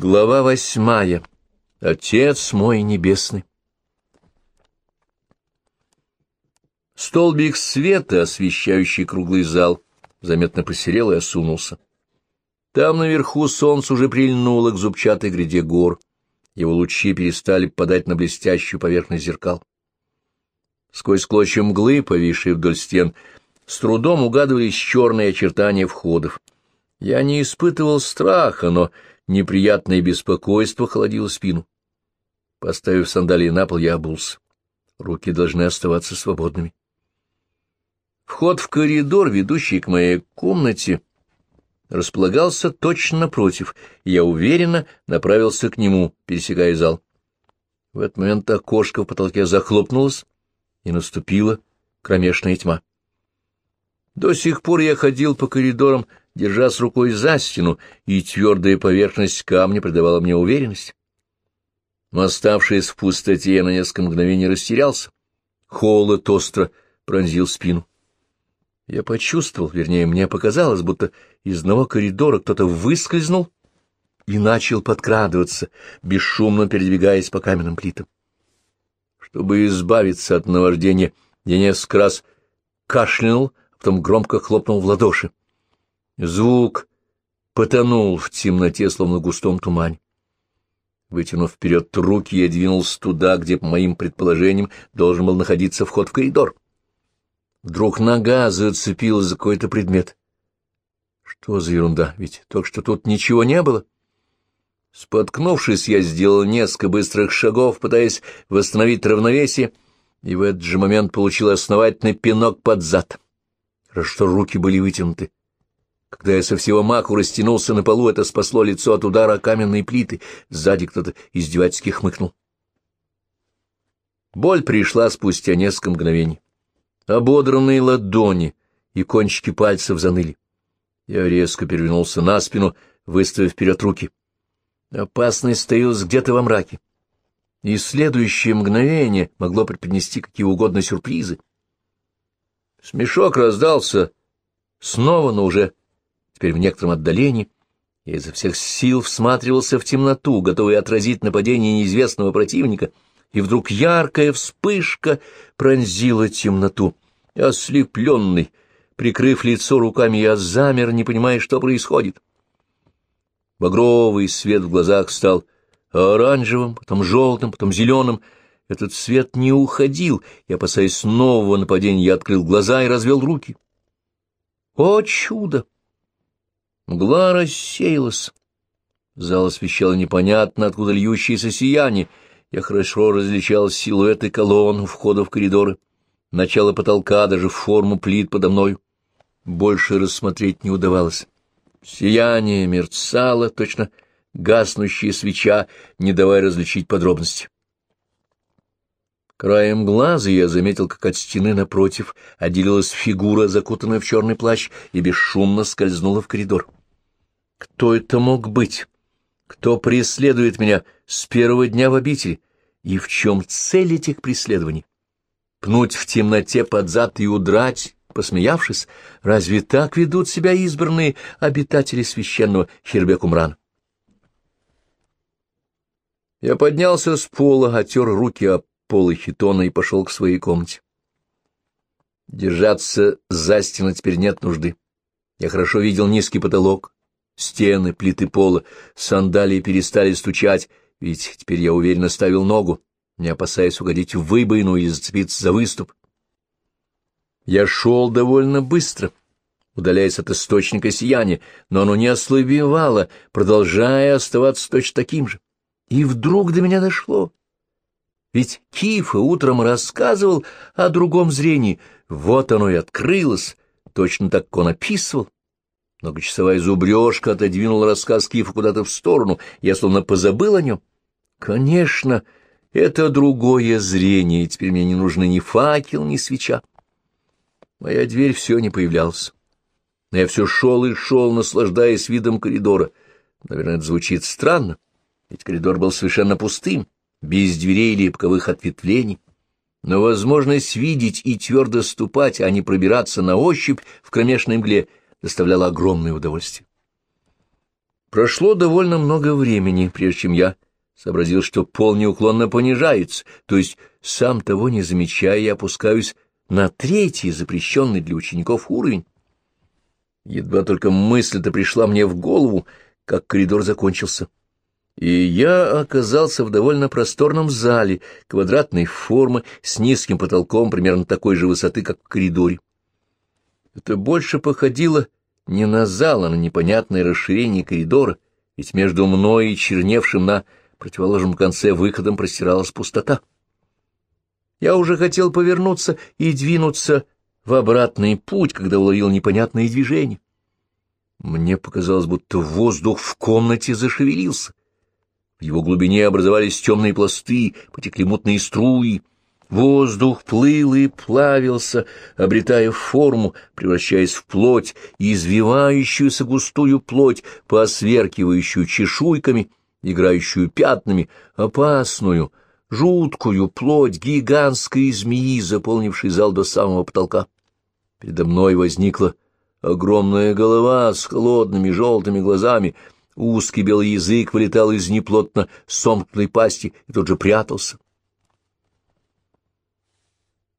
Глава восьмая. Отец мой небесный. Столбик света, освещающий круглый зал, заметно посерел и осунулся. Там наверху солнце уже прильнуло к зубчатой гряде гор. Его лучи перестали падать на блестящую поверхность зеркал. Сквозь клочья мглы, повисшие вдоль стен, с трудом угадывались черные очертания входов. Я не испытывал страха, но Неприятное беспокойство холодило спину. Поставив сандалии на пол, я обулся. Руки должны оставаться свободными. Вход в коридор, ведущий к моей комнате, располагался точно напротив, я уверенно направился к нему, пересекая зал. В этот момент окошко в потолке захлопнулось, и наступила кромешная тьма. До сих пор я ходил по коридорам держась рукой за стену, и твердая поверхность камня придавала мне уверенность. Но оставшись в пустоте, я на несколько мгновений растерялся. Холод остро пронзил спину. Я почувствовал, вернее, мне показалось, будто из одного коридора кто-то выскользнул и начал подкрадываться, бесшумно передвигаясь по каменным плитам. Чтобы избавиться от наваждения, я несколько раз кашлянул, а потом громко хлопнул в ладоши. Звук потонул в темноте, словно густом тумане. Вытянув вперед руки, я двинулся туда, где, по моим предположениям, должен был находиться вход в коридор. Вдруг нога зацепилась за какой-то предмет. Что за ерунда, ведь только что тут ничего не было. Споткнувшись, я сделал несколько быстрых шагов, пытаясь восстановить равновесие, и в этот же момент получил основательный пинок под зад. Хорошо, что руки были вытянуты. Когда я со всего маку растянулся на полу, это спасло лицо от удара о каменные плиты. Сзади кто-то издевательски хмыкнул. Боль пришла спустя несколько мгновений. Ободранные ладони и кончики пальцев заныли. Я резко перевернулся на спину, выставив вперед руки. Опасность стоялась где-то во мраке. И следующее мгновение могло преподнести какие угодно сюрпризы. Смешок раздался снова, но уже теперь в некотором отдалении, я изо всех сил всматривался в темноту, готовый отразить нападение неизвестного противника, и вдруг яркая вспышка пронзила темноту. Ослепленный, прикрыв лицо руками, я замер, не понимая, что происходит. Багровый свет в глазах стал оранжевым, потом желтым, потом зеленым. Этот свет не уходил, и, опасаясь нового нападения, я открыл глаза и развел руки. О чудо! Мгла рассеялась. Зал освещало непонятно, откуда льющееся сияние. Я хорошо различал силуэты колонн у входа в коридоры, начало потолка, даже форму плит подо мной. Больше рассмотреть не удавалось. Сияние мерцало, точно гаснущая свеча, не давая различить подробности. Краем глаза я заметил, как от стены напротив отделилась фигура, закутанная в черный плащ, и бесшумно скользнула в коридор. Кто это мог быть? Кто преследует меня с первого дня в обители? И в чем цель этих преследований? Пнуть в темноте под зад и удрать, посмеявшись? Разве так ведут себя избранные обитатели священного Хербекумрана? Я поднялся с пола, отер руки о полы хитона и пошел к своей комнате. Держаться за стену теперь нет нужды. Я хорошо видел низкий потолок, Стены, плиты пола, сандалии перестали стучать, ведь теперь я уверенно ставил ногу, не опасаясь угодить в выбоину или зацепиться за выступ. Я шел довольно быстро, удаляясь от источника сияния, но оно не ослабевало, продолжая оставаться точно таким же. И вдруг до меня дошло. Ведь Кифа утром рассказывал о другом зрении. Вот оно и открылось, точно так, как он описывал. Многочасовая зубрежка отодвинула рассказ Кифа куда-то в сторону, я словно позабыл о нем. Конечно, это другое зрение, и теперь мне не нужны ни факел, ни свеча. Моя дверь все не появлялась. Но я все шел и шел, наслаждаясь видом коридора. Наверное, это звучит странно, ведь коридор был совершенно пустым, без дверей или боковых ответвлений. Но возможность видеть и твердо ступать, а не пробираться на ощупь в кромешной мгле — доставляло огромное удовольствие. Прошло довольно много времени, прежде чем я сообразил, что пол неуклонно понижается, то есть, сам того не замечая, я опускаюсь на третий запрещенный для учеников уровень. Едва только мысль-то пришла мне в голову, как коридор закончился. И я оказался в довольно просторном зале, квадратной формы, с низким потолком, примерно такой же высоты, как в коридоре. Это больше походило не на зал, а на непонятное расширение коридора, ведь между мной и черневшим на противоположном конце выходом простиралась пустота. Я уже хотел повернуться и двинуться в обратный путь, когда уловил непонятные движения. Мне показалось, будто воздух в комнате зашевелился. В его глубине образовались темные пласты, потекли мутные струи. Воздух плыл и плавился, обретая форму, превращаясь в плоть, извивающуюся густую плоть, посверкивающую чешуйками, играющую пятнами, опасную, жуткую плоть гигантской змеи, заполнившей зал до самого потолка. Передо мной возникла огромная голова с холодными желтыми глазами, узкий белый язык вылетал из неплотно сомкнутой пасти и тут же прятался.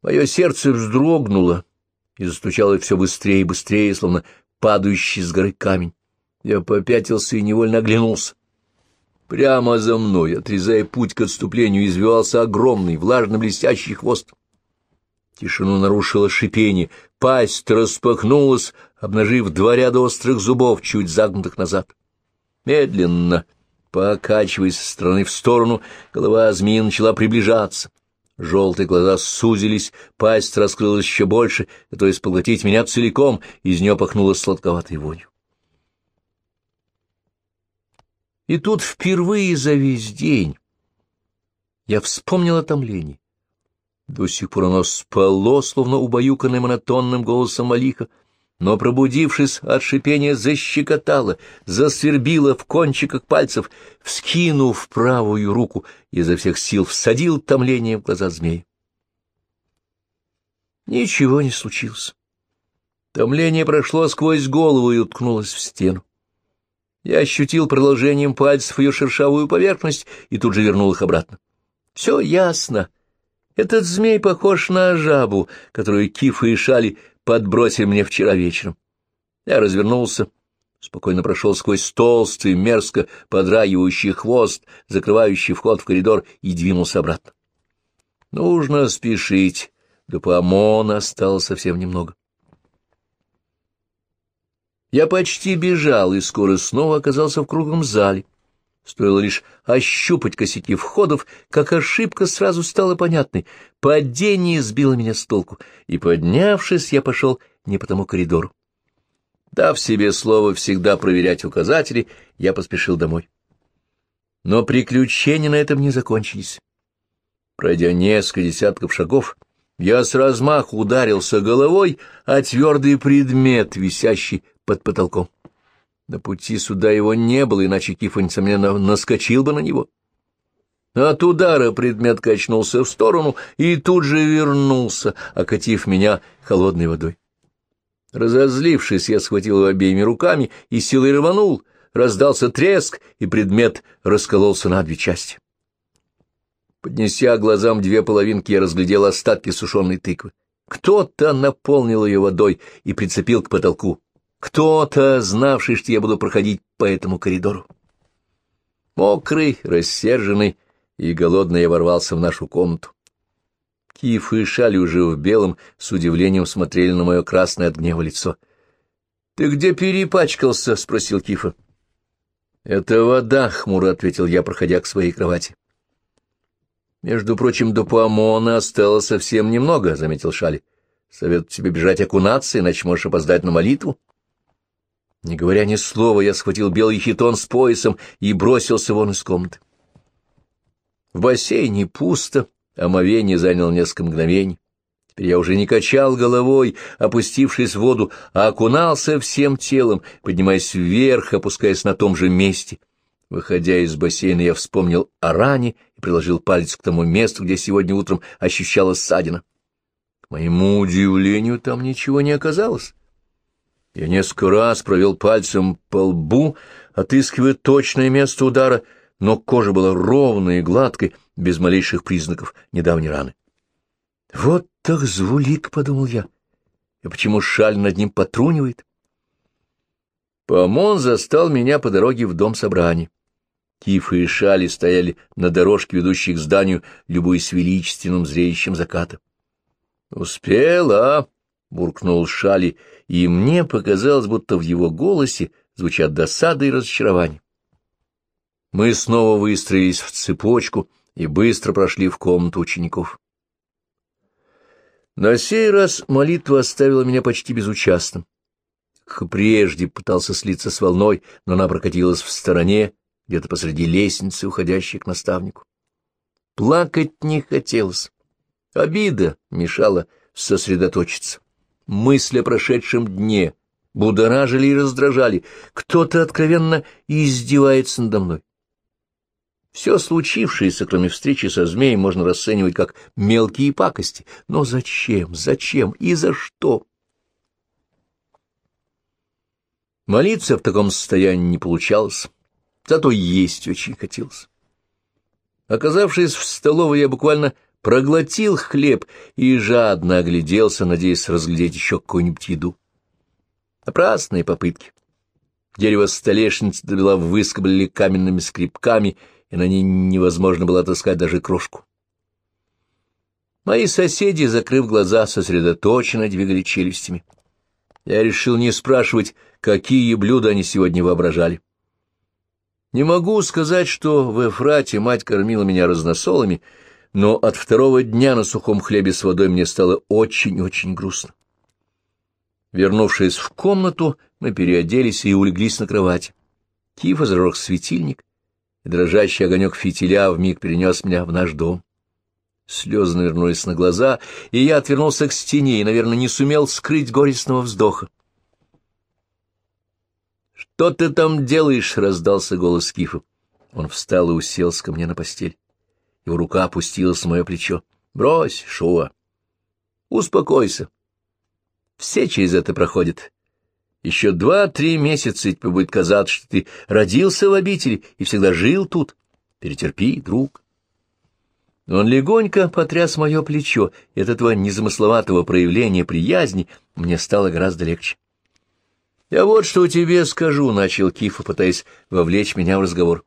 Мое сердце вздрогнуло и застучало все быстрее и быстрее, словно падающий с горы камень. Я попятился и невольно оглянулся. Прямо за мной, отрезая путь к отступлению, извивался огромный, влажно-блестящий хвост. Тишину нарушило шипение, пасть распахнулась, обнажив два ряда острых зубов, чуть загнутых назад. Медленно, покачиваясь с стороны в сторону, голова змеи начала приближаться. Желтые глаза сузились, пасть раскрылась еще больше, готовясь поглотить меня целиком, из нее пахнуло сладковатой вонью. И тут впервые за весь день я вспомнил о томлении. До сих пор оно спало, словно убаюканное монотонным голосом Малиха, но, пробудившись от шипения, защекотало, засвербило в кончиках пальцев, вскинув правую руку, изо всех сил всадил томление в глаза змея. Ничего не случилось. Томление прошло сквозь голову и уткнулось в стену. Я ощутил продолжением пальцев ее шершавую поверхность и тут же вернул их обратно. Все ясно. Этот змей похож на жабу, которую Кифа и Шали подбросили мне вчера вечером. Я развернулся, спокойно прошел сквозь толстый, мерзко подраивающий хвост, закрывающий вход в коридор, и двинулся обратно. Нужно спешить, до Памона осталось совсем немного. Я почти бежал и скоро снова оказался в круглом зале. Стоило лишь ощупать косяки входов, как ошибка сразу стала понятной. Падение сбило меня с толку, и, поднявшись, я пошел не по тому коридору. Дав себе слово всегда проверять указатели, я поспешил домой. Но приключения на этом не закончились. Пройдя несколько десятков шагов, я с размаху ударился головой о твердый предмет, висящий под потолком. На пути сюда его не было, иначе Кифа, несомненно, наскочил бы на него. От удара предмет качнулся в сторону и тут же вернулся, окатив меня холодной водой. Разозлившись, я схватил его обеими руками и силой рванул, раздался треск, и предмет раскололся на две части. Поднеся глазам две половинки, я разглядел остатки сушеной тыквы. Кто-то наполнил ее водой и прицепил к потолку. Кто-то, знавший, что я буду проходить по этому коридору. Мокрый, рассерженный и голодный я ворвался в нашу комнату. Киф и Шали уже в белом с удивлением смотрели на мое красное от гнева лицо. — Ты где перепачкался? — спросил Кифа. — Это вода, — хмуро ответил я, проходя к своей кровати. — Между прочим, до Пуамона осталось совсем немного, — заметил Шали. — Советую тебе бежать окунаться, иначе можешь опоздать на молитву. Не говоря ни слова, я схватил белый хитон с поясом и бросился вон из комнаты. В бассейне пусто, омовение заняло несколько мгновений. Теперь я уже не качал головой, опустившись в воду, а окунался всем телом, поднимаясь вверх, опускаясь на том же месте. Выходя из бассейна, я вспомнил о ране и приложил палец к тому месту, где сегодня утром ощущалась ссадина. К моему удивлению, там ничего не оказалось. Я несколько раз провел пальцем по лбу, отыскивая точное место удара, но кожа была ровной и гладкой, без малейших признаков недавней раны. «Вот так звулик», — подумал я. «И почему шаль над ним потрунивает?» Помон застал меня по дороге в дом собраний. Кифы и шали стояли на дорожке, ведущей к зданию, любуясь величественным зрелищем заката. «Успела!» — буркнул Шали, и мне показалось, будто в его голосе звучат досада и разочарование. Мы снова выстроились в цепочку и быстро прошли в комнату учеников. На сей раз молитва оставила меня почти безучастным. Как прежде пытался слиться с волной, но она прокатилась в стороне, где-то посреди лестницы, уходящей к наставнику. Плакать не хотелось. Обида мешала сосредоточиться. Мысли о прошедшем дне будоражили и раздражали. Кто-то откровенно издевается надо мной. Все случившееся, кроме встречи со змеем, можно расценивать как мелкие пакости. Но зачем, зачем и за что? Молиться в таком состоянии не получалось, зато есть очень хотелось. Оказавшись в столовой, я буквально проглотил хлеб и жадно огляделся, надеясь разглядеть еще какую-нибудь еду. Напрасные попытки. Дерево столешницы добила выскоблили каменными скребками, и на ней невозможно было отыскать даже крошку. Мои соседи, закрыв глаза, сосредоточенно двигали челюстями. Я решил не спрашивать, какие блюда они сегодня воображали. Не могу сказать, что в Эфрате мать кормила меня разносолами, но от второго дня на сухом хлебе с водой мне стало очень-очень грустно. Вернувшись в комнату, мы переоделись и улеглись на кровать. Кифа зажег светильник, и дрожащий огонек фитиля вмиг перенес меня в наш дом. Слезы навернулись на глаза, и я отвернулся к стене и, наверное, не сумел скрыть горестного вздоха. «Что ты там делаешь?» — раздался голос Кифа. Он встал и уселся ко мне на постель. Его рука опустилась на мое плечо. «Брось, Шуа! Успокойся. Все через это проходят. Еще два-три месяца, тебе будет казаться, что ты родился в обители и всегда жил тут. Перетерпи, друг». Он легонько потряс мое плечо, и от этого незамысловатого проявления приязни мне стало гораздо легче. «Я вот что тебе скажу», — начал Кифа, пытаясь вовлечь меня в разговор.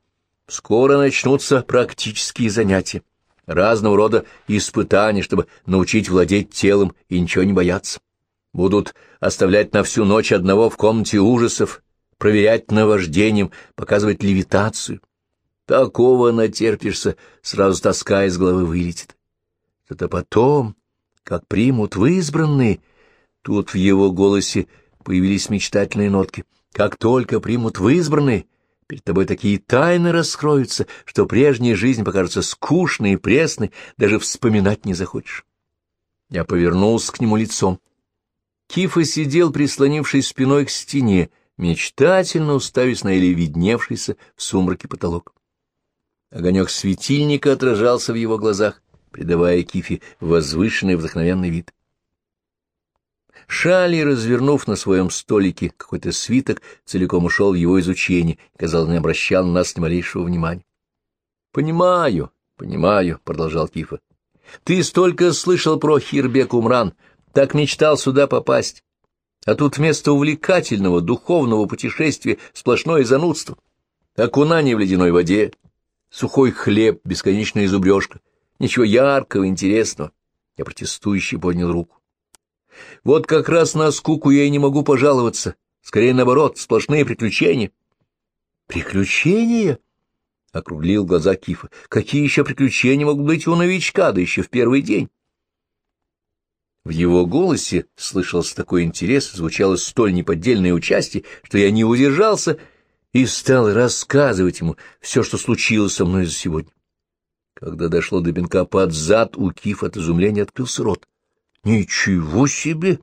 Скоро начнутся практические занятия, разного рода испытания, чтобы научить владеть телом и ничего не бояться. Будут оставлять на всю ночь одного в комнате ужасов, проверять наваждением, показывать левитацию. Такого натерпишься, сразу тоска из головы вылетит. Зато потом, как примут в избранные, тут в его голосе появились мечтательные нотки, как только примут в избранные, Перед тобой такие тайны раскроются, что прежняя жизнь покажется скучной и пресной, даже вспоминать не захочешь. Я повернулся к нему лицом. Кифа сидел, прислонившись спиной к стене, мечтательно уставясь на или видневшийся в сумраке потолок. Огонек светильника отражался в его глазах, придавая Кифе возвышенный вдохновенный вид. Шали, развернув на своем столике какой-то свиток, целиком ушел в его изучение казалось, не обращал на нас ни малейшего внимания. — Понимаю, понимаю, — продолжал Кифа. — Ты столько слышал про Хирбек Умран, так мечтал сюда попасть. А тут вместо увлекательного духовного путешествия сплошное занудство. Окунание в ледяной воде, сухой хлеб, бесконечная зубрежка. Ничего яркого, интересного. Я протестующий поднял руку. Вот как раз на скуку я и не могу пожаловаться. Скорее, наоборот, сплошные приключения. Приключения? — округлил глаза Кифа. — Какие еще приключения могут быть у новичка, да еще в первый день? В его голосе слышался такой интерес, звучало столь неподдельное участие, что я не удержался и стал рассказывать ему все, что случилось со мной за сегодня. Когда дошло до бинка под зад, у Кифа от изумления открылся рот. Ничего себе!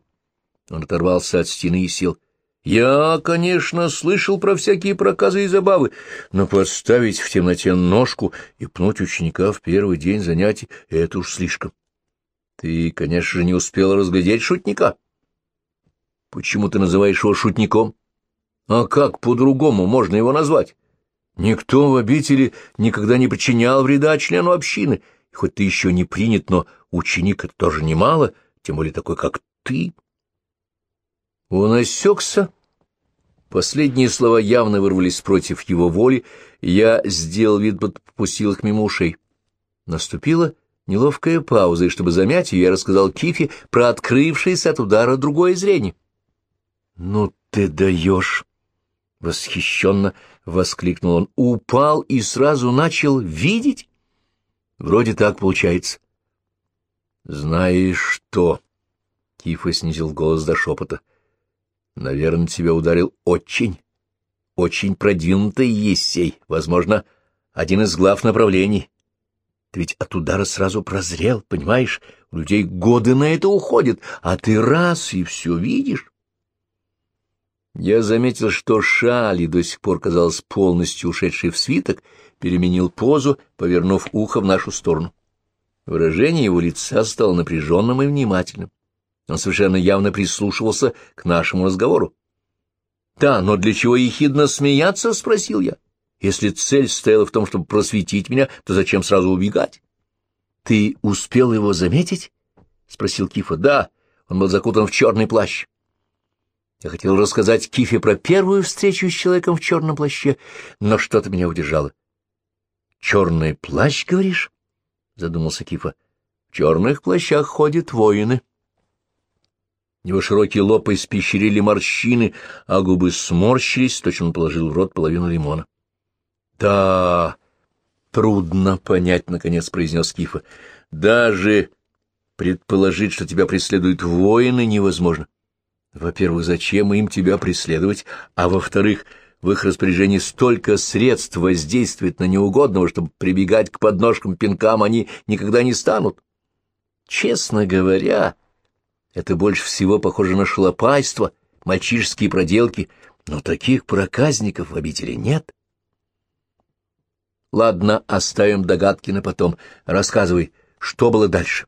Он оторвался от стены и сел. Я, конечно, слышал про всякие проказы и забавы, но подставить в темноте ножку и пнуть ученика в первый день занятий — это уж слишком. Ты, конечно же, не успел разглядеть шутника. Почему ты называешь его шутником? А как по-другому можно его назвать? Никто в обители никогда не причинял вреда члену общины. Хоть ты еще не принят, но ученик это тоже немало, тем более такой, как ты. Он осекся. Последние слова явно вырвались против его воли, я сделал вид, будто попустил их мимо ушей. Наступила неловкая пауза, и чтобы замять ее, я рассказал Кифе про открывшееся от удара другое зрение. — Ну ты даешь! — восхищенно воскликнул он. — Упал и сразу начал видеть? Вроде так получается. — Знаешь что? — Кифа снизил голос до шепота. Наверное, тебя ударил очень, очень продвинутый Ессей, возможно, один из глав направлений. Ты ведь от удара сразу прозрел, понимаешь? У людей годы на это уходят, а ты раз и все видишь. Я заметил, что Шали, до сих пор казалось полностью ушедший в свиток, переменил позу, повернув ухо в нашу сторону. Выражение его лица стало напряженным и внимательным. Он совершенно явно прислушивался к нашему разговору. — Да, но для чего ехидно смеяться? — спросил я. — Если цель стояла в том, чтобы просветить меня, то зачем сразу убегать? — Ты успел его заметить? — спросил Кифа. — Да, он был закутан в черный плащ. Я хотел рассказать Кифе про первую встречу с человеком в черном плаще, но что-то меня удержало. — Черный плащ, говоришь? — задумался Кифа. — В черных плащах ходят воины. — его широкий лоб испещрили морщины, а губы сморщились, точно он положил в рот половину лимона. — Да, трудно понять, — наконец произнес Кифа. — Даже предположить, что тебя преследуют воины, невозможно. Во-первых, зачем им тебя преследовать, а во-вторых, в их распоряжении столько средств воздействовать на неугодного, чтобы прибегать к подножкам пинкам они никогда не станут. Честно говоря... Это больше всего похоже на шалопайство, мальчишеские проделки, но таких проказников в обители нет. Ладно, оставим догадки на потом. Рассказывай, что было дальше?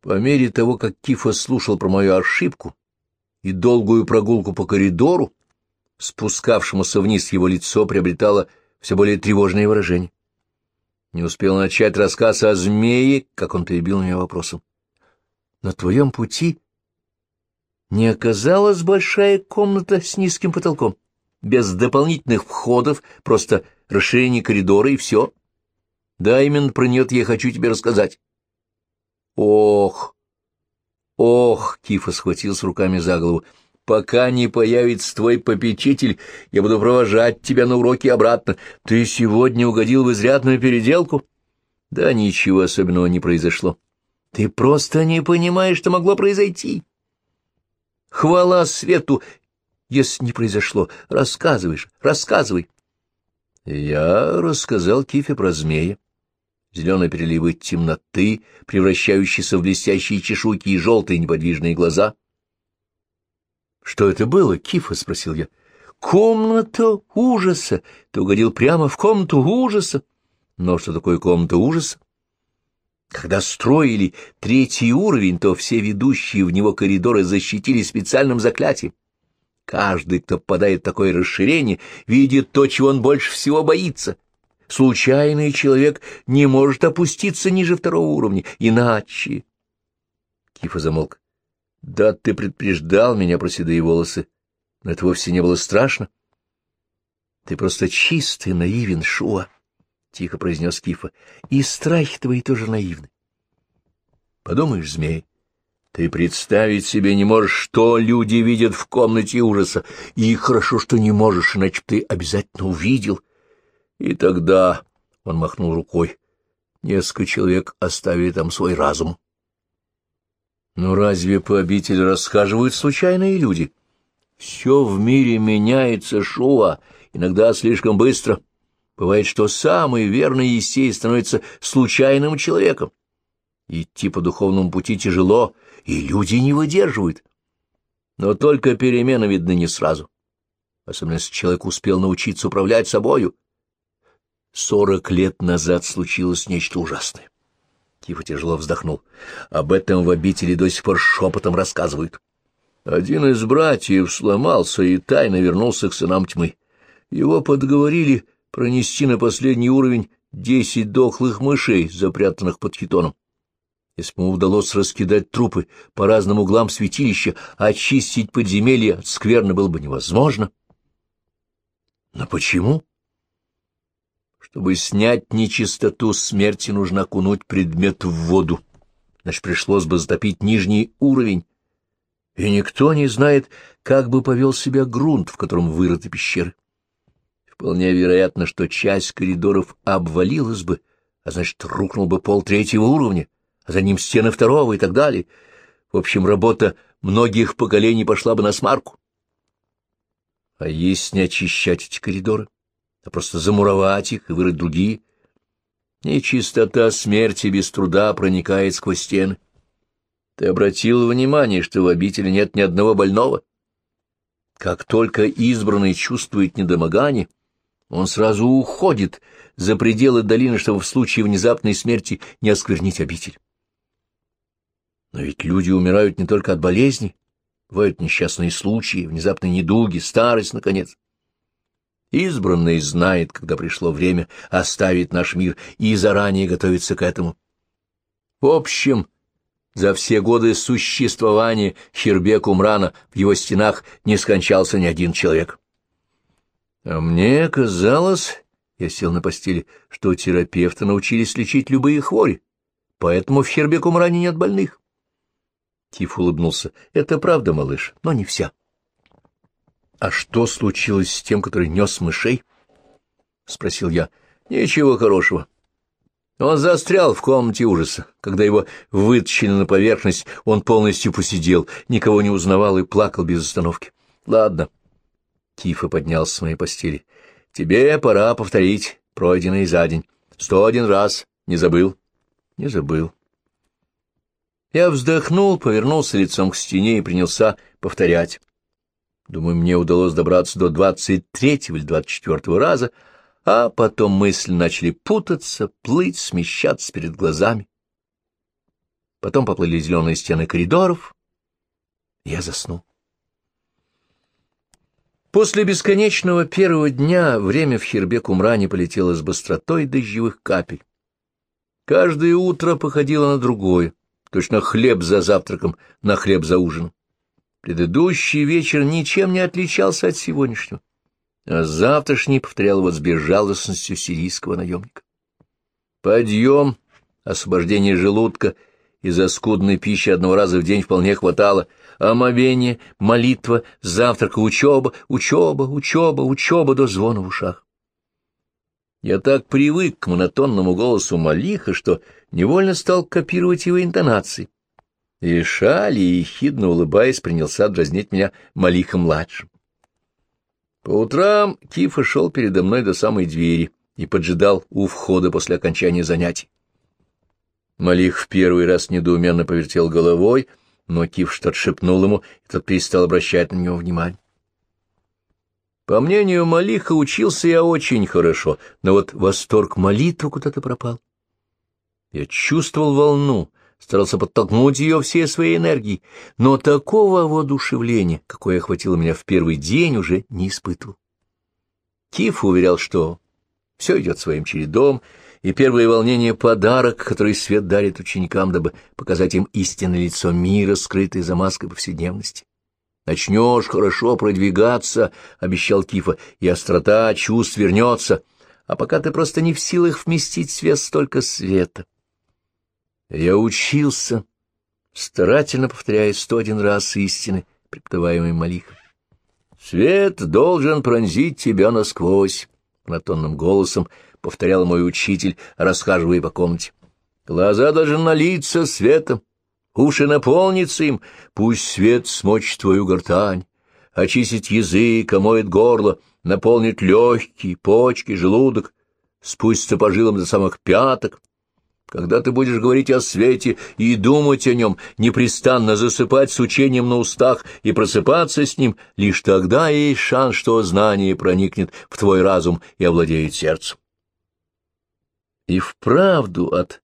По мере того, как Кифа слушал про мою ошибку и долгую прогулку по коридору, спускавшемуся вниз его лицо приобретало все более тревожное выражение. Не успел начать рассказ о змее, как он перебил меня вопросом на твоем пути не оказалась большая комната с низким потолком, без дополнительных входов, просто расширение коридора и все. Да, именно про нее я хочу тебе рассказать. Ох, ох, Кифа схватился руками за голову. Пока не появится твой попечитель, я буду провожать тебя на уроки обратно. Ты сегодня угодил в изрядную переделку? Да ничего особенного не произошло. Ты просто не понимаешь, что могло произойти. Хвала свету, если не произошло. Рассказываешь, рассказывай. Я рассказал Кифе про змея. Зеленые переливы темноты, превращающиеся в блестящие чешуйки и желтые неподвижные глаза. — Что это было, Кифа? — спросил я. — Комната ужаса. Ты угодил прямо в комнату ужаса. Но что такое комната ужаса? Когда строили третий уровень, то все ведущие в него коридоры защитили специальным заклятием. Каждый, кто попадает в такое расширение, видит то, чего он больше всего боится. Случайный человек не может опуститься ниже второго уровня, иначе... Кифа замолк. — Да, ты предупреждал меня про седые волосы, но это вовсе не было страшно. — Ты просто чистый, наивен, Шуа. — тихо произнес Кифа, — и страхи твои тоже наивны. Подумаешь, змей, ты представить себе не можешь, что люди видят в комнате ужаса, и хорошо, что не можешь, иначе ты обязательно увидел. И тогда, — он махнул рукой, — несколько человек оставили там свой разум. Но разве по обители расхаживают случайные люди? Все в мире меняется, Шуа, иногда слишком быстро — Бывает, что самый верный Есей становится случайным человеком. Идти по духовному пути тяжело, и люди не выдерживают. Но только перемены видны не сразу. Особенно если человек успел научиться управлять собою. Сорок лет назад случилось нечто ужасное. Кифа тяжело вздохнул. Об этом в обители до сих пор шепотом рассказывают. Один из братьев сломался и тайно вернулся к сынам тьмы. Его подговорили пронести на последний уровень десять дохлых мышей, запрятанных под хитоном. Если бы ему удалось раскидать трупы по разным углам святилища, очистить подземелье от скверны было бы невозможно. Но почему? Чтобы снять нечистоту смерти, нужно окунуть предмет в воду. Значит, пришлось бы затопить нижний уровень. И никто не знает, как бы повел себя грунт, в котором вырыты пещеры. Вполне вероятно, что часть коридоров обвалилась бы, а значит, рухнул бы пол третьего уровня а за ним стены второго и так далее. В общем, работа многих поколений пошла бы на смарку. А если не очищать эти коридоры, а просто замуровать их и вырыть другие, нечистота смерти без труда проникает сквозь стены. Ты обратил внимание, что в обители нет ни одного больного? Как только избранный чувствует недомогание, он сразу уходит за пределы долины, чтобы в случае внезапной смерти не осквернить обитель. Но ведь люди умирают не только от болезней, бывают несчастные случаи, внезапные недуги, старость, наконец. Избранный знает, когда пришло время оставить наш мир и заранее готовится к этому. В общем, за все годы существования Хербек Умрана в его стенах не скончался ни один человек. А мне казалось, я сел на постели, что терапевты научились лечить любые хвори, поэтому в Хербек Умране нет больных. Тиф улыбнулся. — Это правда, малыш, но не вся. — А что случилось с тем, который нес мышей? — спросил я. — Ничего хорошего. Он застрял в комнате ужаса. Когда его вытащили на поверхность, он полностью посидел, никого не узнавал и плакал без остановки. — Ладно. Тифа поднялся с моей постели. — Тебе пора повторить пройденный за день. Сто один раз. Не забыл? — Не забыл. Я вздохнул, повернулся лицом к стене и принялся повторять. Думаю, мне удалось добраться до двадцать третьего или двадцать четвертого раза, а потом мысли начали путаться, плыть, смещаться перед глазами. Потом поплыли зеленые стены коридоров. Я заснул. После бесконечного первого дня время в Хербек-Умране полетело с быстротой дождевых капель. Каждое утро походило на другое точно хлеб за завтраком на хлеб за ужином. Предыдущий вечер ничем не отличался от сегодняшнего, а завтрашний повторял его с безжалостностью сирийского наемника. Подъем, освобождение желудка из-за скудной пищи одного раза в день вполне хватало, омовение, молитва, завтрак, учеба, учеба, учеба, учеба до звона в ушах. Я так привык к монотонному голосу Малиха, что невольно стал копировать его интонации. И Шали, ехидно улыбаясь, принялся дразнить меня Малихом-младшим. По утрам Кифа шел передо мной до самой двери и поджидал у входа после окончания занятий. Малих в первый раз недоуменно повертел головой, но Киф что-то шепнул ему, и тот перестал обращать на него внимание. По мнению Малиха, учился я очень хорошо, но вот восторг молитвы куда-то пропал. Я чувствовал волну, старался подтолкнуть ее всей своей энергией, но такого воодушевления, какое охватило меня в первый день, уже не испытывал. Киф уверял, что все идет своим чередом, и первое волнение — подарок, который свет дарит ученикам, дабы показать им истинное лицо мира, скрытое за маской повседневности. Начнешь хорошо продвигаться, — обещал Кифа, — и острота чувств вернется, а пока ты просто не в силах вместить свет столько света. Я учился, старательно повторяя сто один раз истины, преподаваемой Малихом. «Свет должен пронзить тебя насквозь», — монотонным голосом повторял мой учитель, расхаживая по комнате. «Глаза должны налиться светом, уши наполниться им, пусть свет смочит твою гортань, очистит язык, омоет горло, наполнит легкие, почки, желудок, спустится по жилам до самых пяток. Когда ты будешь говорить о свете и думать о нем, непрестанно засыпать с учением на устах и просыпаться с ним, лишь тогда есть шанс, что знание проникнет в твой разум и овладеет сердцем. И вправду от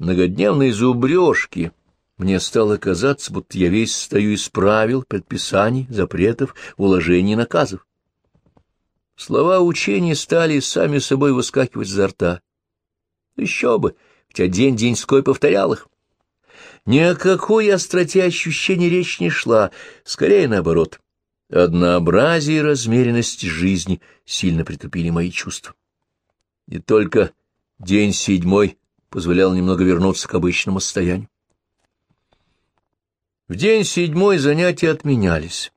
многодневной зубрежки Мне стало казаться, будто я весь стою из правил, предписаний, запретов, уложений и наказов. Слова учения стали сами собой выскакивать изо рта. Еще бы, хотя день-деньской повторял их. Ни о какой остроте ощущений речь не шла, скорее наоборот. Однообразие и размеренность жизни сильно притупили мои чувства. И только день седьмой позволял немного вернуться к обычному состоянию. В день седьмой занятия отменялись,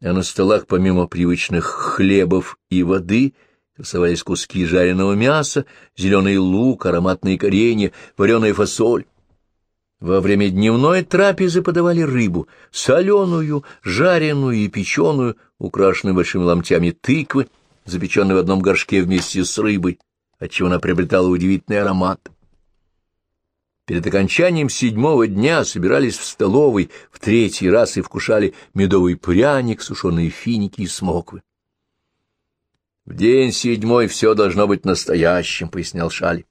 а на столах помимо привычных хлебов и воды красовались куски жареного мяса, зеленый лук, ароматные коренья, вареная фасоль. Во время дневной трапезы подавали рыбу, соленую, жареную и печеную, украшенную большими ломтями тыквы, запеченную в одном горшке вместе с рыбой, отчего она приобретала удивительный аромат. Перед окончанием седьмого дня собирались в столовой в третий раз и вкушали медовый пряник, сушеные финики и смоквы. «В день седьмой все должно быть настоящим», — пояснял Шали.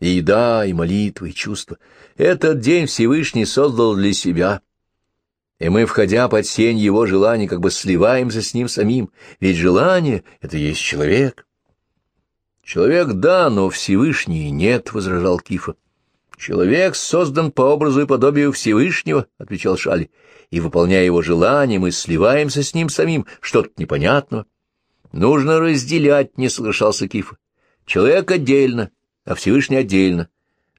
«И еда, и молитва, и чувства. Этот день Всевышний создал для себя, и мы, входя под сень его желаний, как бы сливаемся с ним самим, ведь желание — это есть человек». «Человек — да, но Всевышний нет», — возражал Кифа. «Человек создан по образу и подобию Всевышнего», — отвечал Шали, — «и, выполняя его желания, мы сливаемся с ним самим, что-то непонятного». «Нужно разделять», — не соглашался Кифа. «Человек отдельно, а Всевышний отдельно».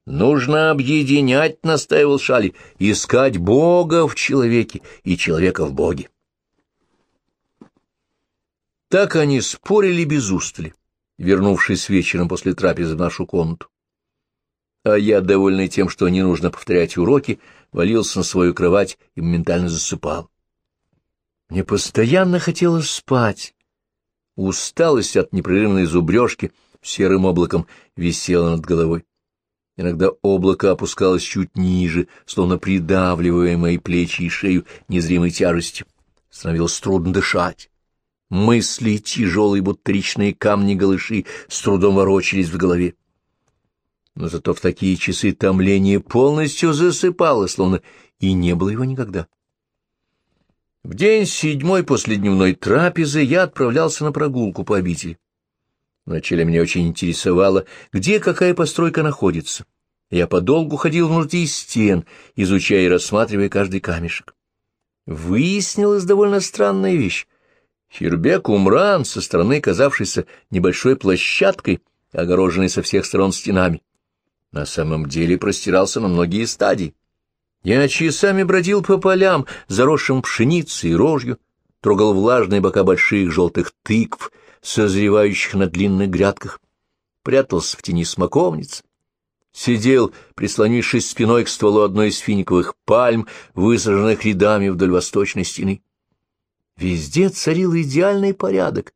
«Нужно объединять», — настаивал Шали, — «искать Бога в человеке и человека в Боге». Так они спорили без устали, вернувшись вечером после трапезы в нашу комнату а я, довольный тем, что не нужно повторять уроки, валился на свою кровать и моментально засыпал. Мне постоянно хотелось спать. Усталость от непрерывной зубрежки серым облаком висела над головой. Иногда облако опускалось чуть ниже, словно придавливая мои плечи и шею незримой тяжестью. Становилось трудно дышать. Мысли, тяжелые, будто речные камни-галыши, с трудом ворочались в голове но зато в такие часы томление полностью засыпало, словно и не было его никогда. В день седьмой после дневной трапезы я отправлялся на прогулку по обители. Вначале меня очень интересовало, где какая постройка находится. Я подолгу ходил внутри стен, изучая и рассматривая каждый камешек. Выяснилась довольно странная вещь. Хирбек Умран, со стороны казавшийся небольшой площадкой, огороженной со всех сторон стенами, на самом деле простирался на многие стадии. Я часами бродил по полям, заросшим пшеницей и рожью, трогал влажные бока больших желтых тыкв, созревающих на длинных грядках, прятался в тени смоковниц, сидел, прислонившись спиной к стволу одной из финиковых пальм, высаженных рядами вдоль восточной стены. Везде царил идеальный порядок.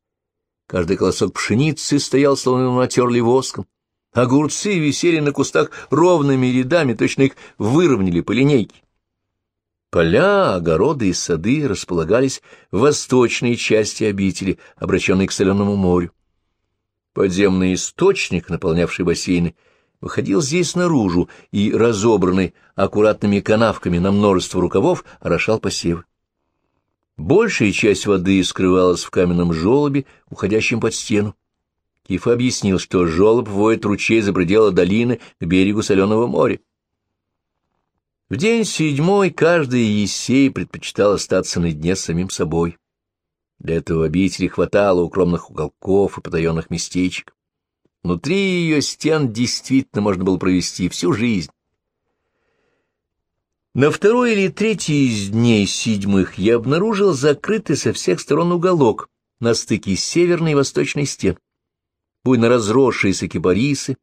Каждый колосок пшеницы стоял, словно натерли воском. Огурцы висели на кустах ровными рядами, точно их выровняли по линейке. Поля, огороды и сады располагались в восточной части обители, обращенной к соленому морю. Подземный источник, наполнявший бассейны, выходил здесь наружу и, разобранный аккуратными канавками на множество рукавов, орошал посевы. Большая часть воды скрывалась в каменном желобе, уходящем под стену. Кифа объяснил, что жолоб воет ручей за пределы долины к берегу соленого моря. В день седьмой каждый Есей предпочитал остаться на дне с самим собой. Для этого обители хватало укромных уголков и потаенных местечек. Внутри ее стен действительно можно было провести всю жизнь. На второй или третий из дней седьмых я обнаружил закрытый со всех сторон уголок на стыке северной и восточной стен буйно разросшиеся кипарисы,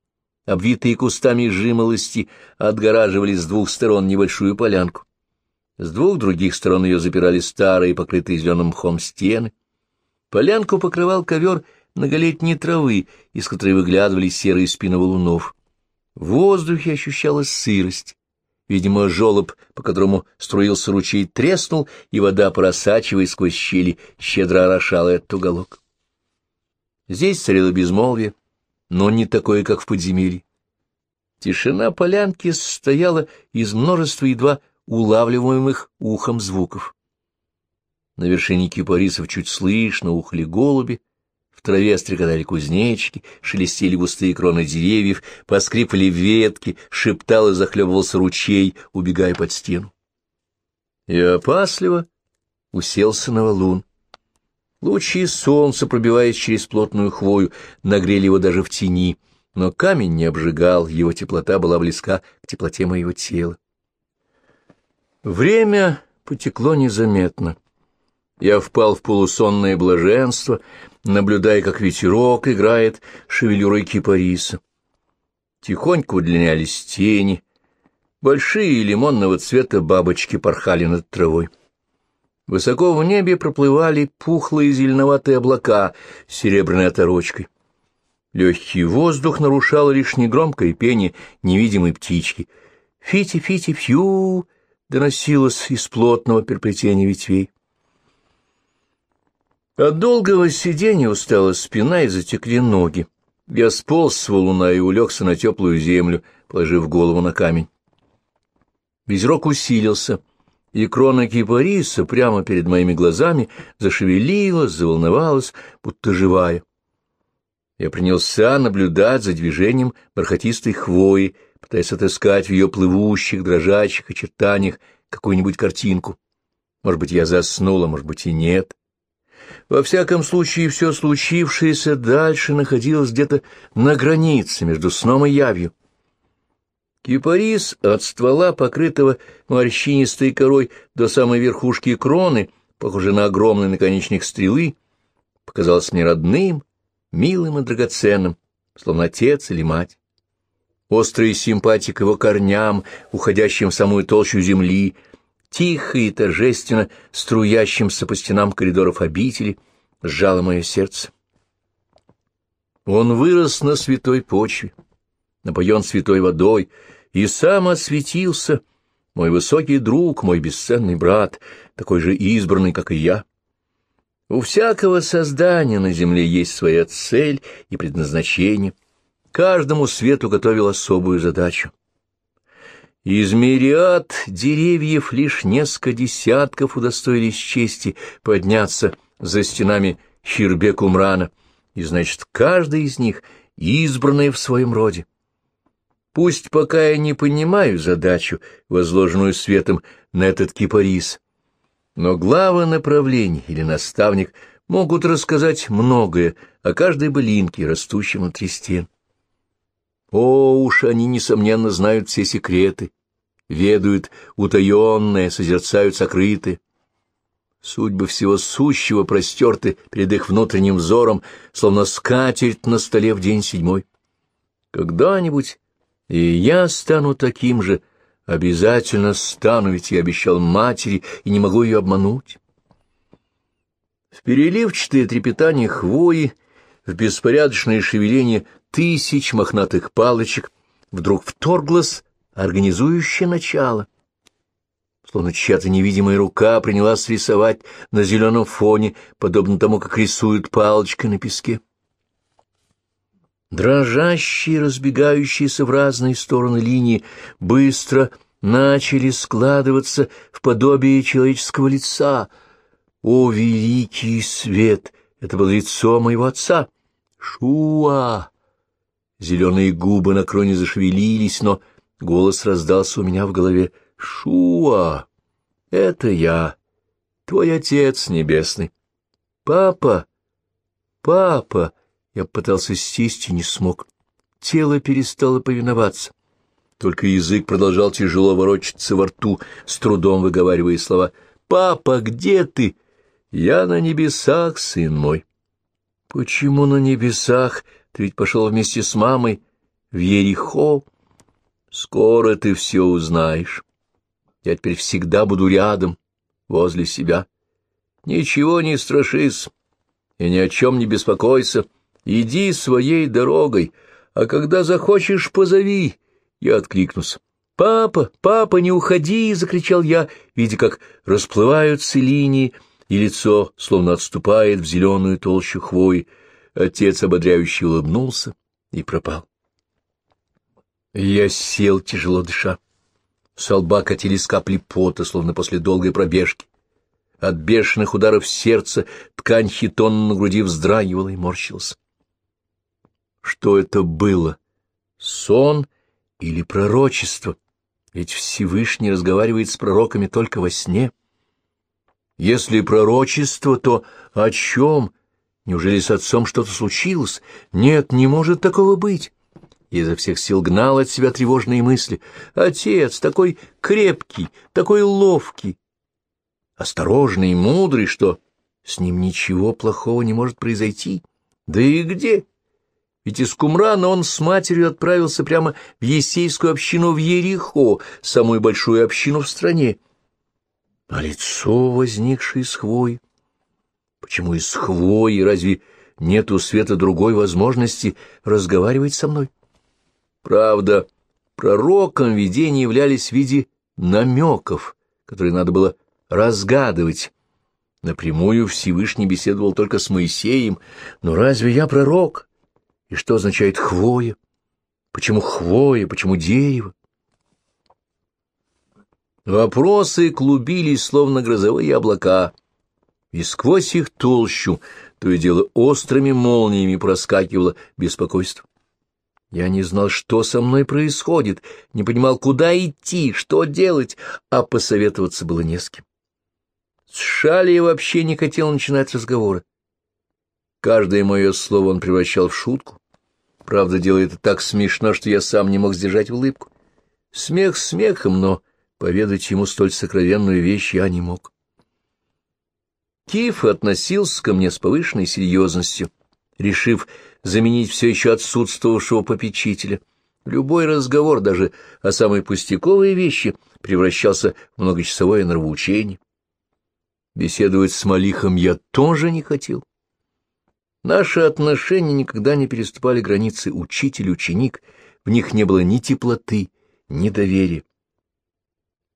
обвитые кустами жимолости, отгораживали с двух сторон небольшую полянку. С двух других сторон ее запирали старые, покрытые зеленым мхом стены. Полянку покрывал ковер многолетней травы, из которой выглядывали серые спины валунов. В воздухе ощущалась сырость. Видимо, желоб, по которому струился ручей, треснул, и вода, просачиваясь сквозь щели, щедро орошала этот уголок. Здесь царило безмолвие, но не такое, как в подземелье. Тишина полянки состояла из множества едва улавливаемых ухом звуков. На вершине кипарисов чуть слышно ухали голуби, в траве стрекотали кузнечки, шелестели густые кроны деревьев, поскрипали ветки, шептал и захлебывался ручей, убегая под стену. И опасливо уселся на валун. Лучи солнца, пробиваясь через плотную хвою, нагрели его даже в тени, но камень не обжигал, его теплота была близка к теплоте моего тела. Время потекло незаметно. Я впал в полусонное блаженство, наблюдая, как ветерок играет шевелюрой кипариса. Тихонько удлинялись тени, большие лимонного цвета бабочки порхали над травой. Высоко в небе проплывали пухлые зеленоватые облака с серебряной оторочкой. Легкий воздух нарушало лишь негромкое пение невидимой птички. «Фити-фити-фью!» доносилось из плотного перплетения ветвей. От долгого сидения устала спина и затекли ноги. Я сполз с валуна и улегся на теплую землю, положив голову на камень. Ветерок усилился — и крона кипариса прямо перед моими глазами зашевелилась, заволновалась, будто живая. Я принялся наблюдать за движением бархатистой хвои, пытаясь отыскать в ее плывущих, дрожащих очертаниях какую-нибудь картинку. Может быть, я заснула, может быть, и нет. Во всяком случае, все случившееся дальше находилось где-то на границе между сном и явью. Кипарис от ствола, покрытого морщинистой корой до самой верхушки кроны, похожий на огромный наконечник стрелы, показался мне родным, милым и драгоценным, словно отец или мать. Острый симпатик его корням, уходящим в самую толщу земли, тихо и торжественно струящимся по стенам коридоров обители, сжало мое сердце. Он вырос на святой почве, напоен святой водой, и сам осветился, мой высокий друг, мой бесценный брат, такой же избранный, как и я. У всякого создания на земле есть своя цель и предназначение. Каждому свету готовил особую задачу. Из мириад деревьев лишь несколько десятков удостоились чести подняться за стенами Хирбек-Умрана, и, значит, каждый из них избранный в своем роде. Пусть пока я не понимаю задачу, возложенную светом на этот кипарис, но главы направлений или наставник могут рассказать многое о каждой былинке, растущей внутри стен. О, уж они, несомненно, знают все секреты, ведают утаенное, созерцают сокрытые. Судьбы всего сущего простерты перед их внутренним взором, словно скатерть на столе в день седьмой. Когда-нибудь и я стану таким же, обязательно стану, ведь я обещал матери и не могу ее обмануть. В переливчатое трепетание хвои, в беспорядочное шевеление тысяч мохнатых палочек вдруг вторглось организующее начало. Словно чья-то невидимая рука принялась рисовать на зеленом фоне, подобно тому, как рисуют палочкой на песке. Дрожащие, разбегающиеся в разные стороны линии, быстро начали складываться в подобие человеческого лица. О, великий свет! Это было лицо моего отца. Шуа! Зеленые губы на кроне зашевелились, но голос раздался у меня в голове. Шуа! Это я, твой отец небесный. Папа! Папа! Я пытался сесть и не смог. Тело перестало повиноваться. Только язык продолжал тяжело ворочаться во рту, с трудом выговаривая слова. «Папа, где ты?» «Я на небесах, сын мой». «Почему на небесах? Ты ведь пошел вместе с мамой в Ерехо. Скоро ты все узнаешь. Я теперь всегда буду рядом, возле себя. Ничего не страшись и ни о чем не беспокойся». Иди своей дорогой, а когда захочешь, позови. Я откликнулся. «Папа, папа, не уходи!» — закричал я, видя, как расплываются линии, и лицо словно отступает в зеленую толщу хвои. Отец ободряюще улыбнулся и пропал. Я сел, тяжело дыша. С лба катились капли пота, словно после долгой пробежки. От бешеных ударов сердца ткань хитона на груди вздрагивала и морщилась. Что это было? Сон или пророчество? Ведь Всевышний разговаривает с пророками только во сне. Если пророчество, то о чем? Неужели с отцом что-то случилось? Нет, не может такого быть. Я изо всех сил гнал от себя тревожные мысли. Отец такой крепкий, такой ловкий, осторожный и мудрый, что с ним ничего плохого не может произойти. Да и где? Ведь из Кумрана он с матерью отправился прямо в Есейскую общину в Ерихо, самую большую общину в стране. А лицо, возникшее из хвои, почему из хвои, разве нет у света другой возможности разговаривать со мной? Правда, пророком видения являлись в виде намеков, которые надо было разгадывать. Напрямую Всевышний беседовал только с Моисеем, но разве я пророк? И что означает хвоя? Почему хвоя, почему дерево? Вопросы клубились, словно грозовые облака, и сквозь их толщу то и дело острыми молниями проскакивало беспокойство. Я не знал, что со мной происходит, не понимал, куда идти, что делать, а посоветоваться было не с кем. С Шали вообще не хотел начинать разговоры. Каждое мое слово он превращал в шутку. Правда, делает это так смешно, что я сам не мог сдержать улыбку. Смех смехом, но поведать ему столь сокровенную вещь я не мог. Киф относился ко мне с повышенной серьезностью, решив заменить все еще отсутствовавшего попечителя. Любой разговор, даже о самой пустяковой вещи, превращался в многочасовое нравоучение. Беседовать с Малихом я тоже не хотел. Наши отношения никогда не переступали границы учитель-ученик, в них не было ни теплоты, ни доверия.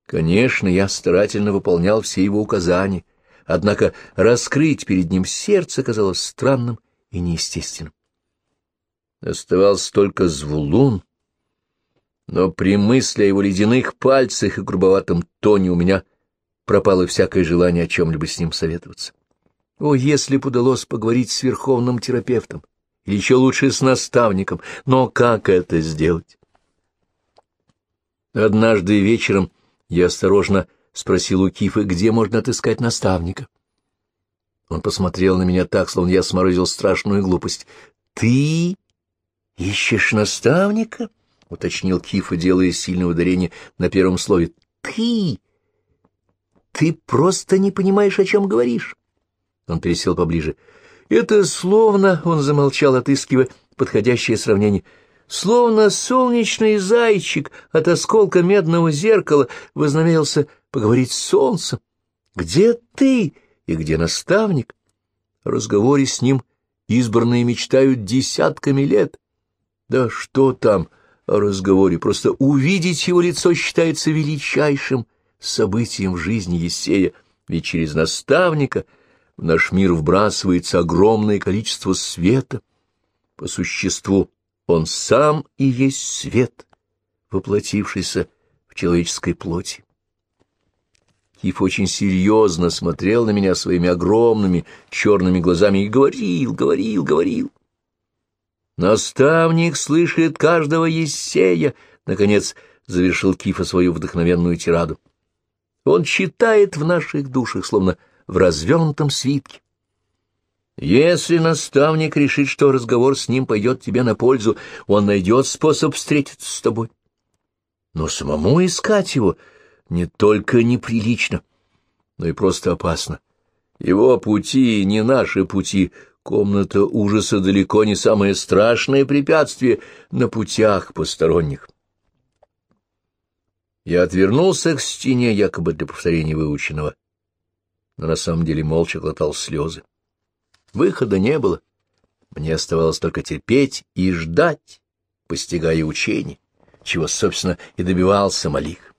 Конечно, я старательно выполнял все его указания, однако раскрыть перед ним сердце казалось странным и неестественным. Оставался только Звулун, но при мысли о его ледяных пальцах и грубоватом тоне у меня пропало всякое желание о чем-либо с ним советоваться. О, если б удалось поговорить с верховным терапевтом, или еще лучше с наставником, но как это сделать? Однажды вечером я осторожно спросил у Кифа, где можно отыскать наставника. Он посмотрел на меня так, словно я сморозил страшную глупость. — Ты ищешь наставника? — уточнил Кифа, делая сильное ударение на первом слове. — Ты! Ты просто не понимаешь, о чем говоришь. Он пересел поближе. Это словно, он замолчал, отыскивая подходящее сравнение, словно солнечный зайчик от осколка медного зеркала вознамерился поговорить с солнцем. Где ты и где наставник? В разговоре с ним избранные мечтают десятками лет. Да что там о разговоре, просто увидеть его лицо считается величайшим событием в жизни Есея, ведь через наставника — в наш мир вбрасывается огромное количество света. По существу он сам и есть свет, воплотившийся в человеческой плоти. Киф очень серьезно смотрел на меня своими огромными черными глазами и говорил, говорил, говорил. «Наставник слышит каждого Ессея», — наконец завершил Кифа свою вдохновенную тираду. «Он читает в наших душах, словно в развернутом свитке. Если наставник решит, что разговор с ним пойдет тебе на пользу, он найдет способ встретиться с тобой. Но самому искать его не только неприлично, но и просто опасно. Его пути не наши пути, комната ужаса далеко не самое страшное препятствие на путях посторонних. Я отвернулся к стене, якобы для повторения выученного но на самом деле молча глотал слезы. Выхода не было. Мне оставалось только терпеть и ждать, постигая учение, чего, собственно, и добивался Малих.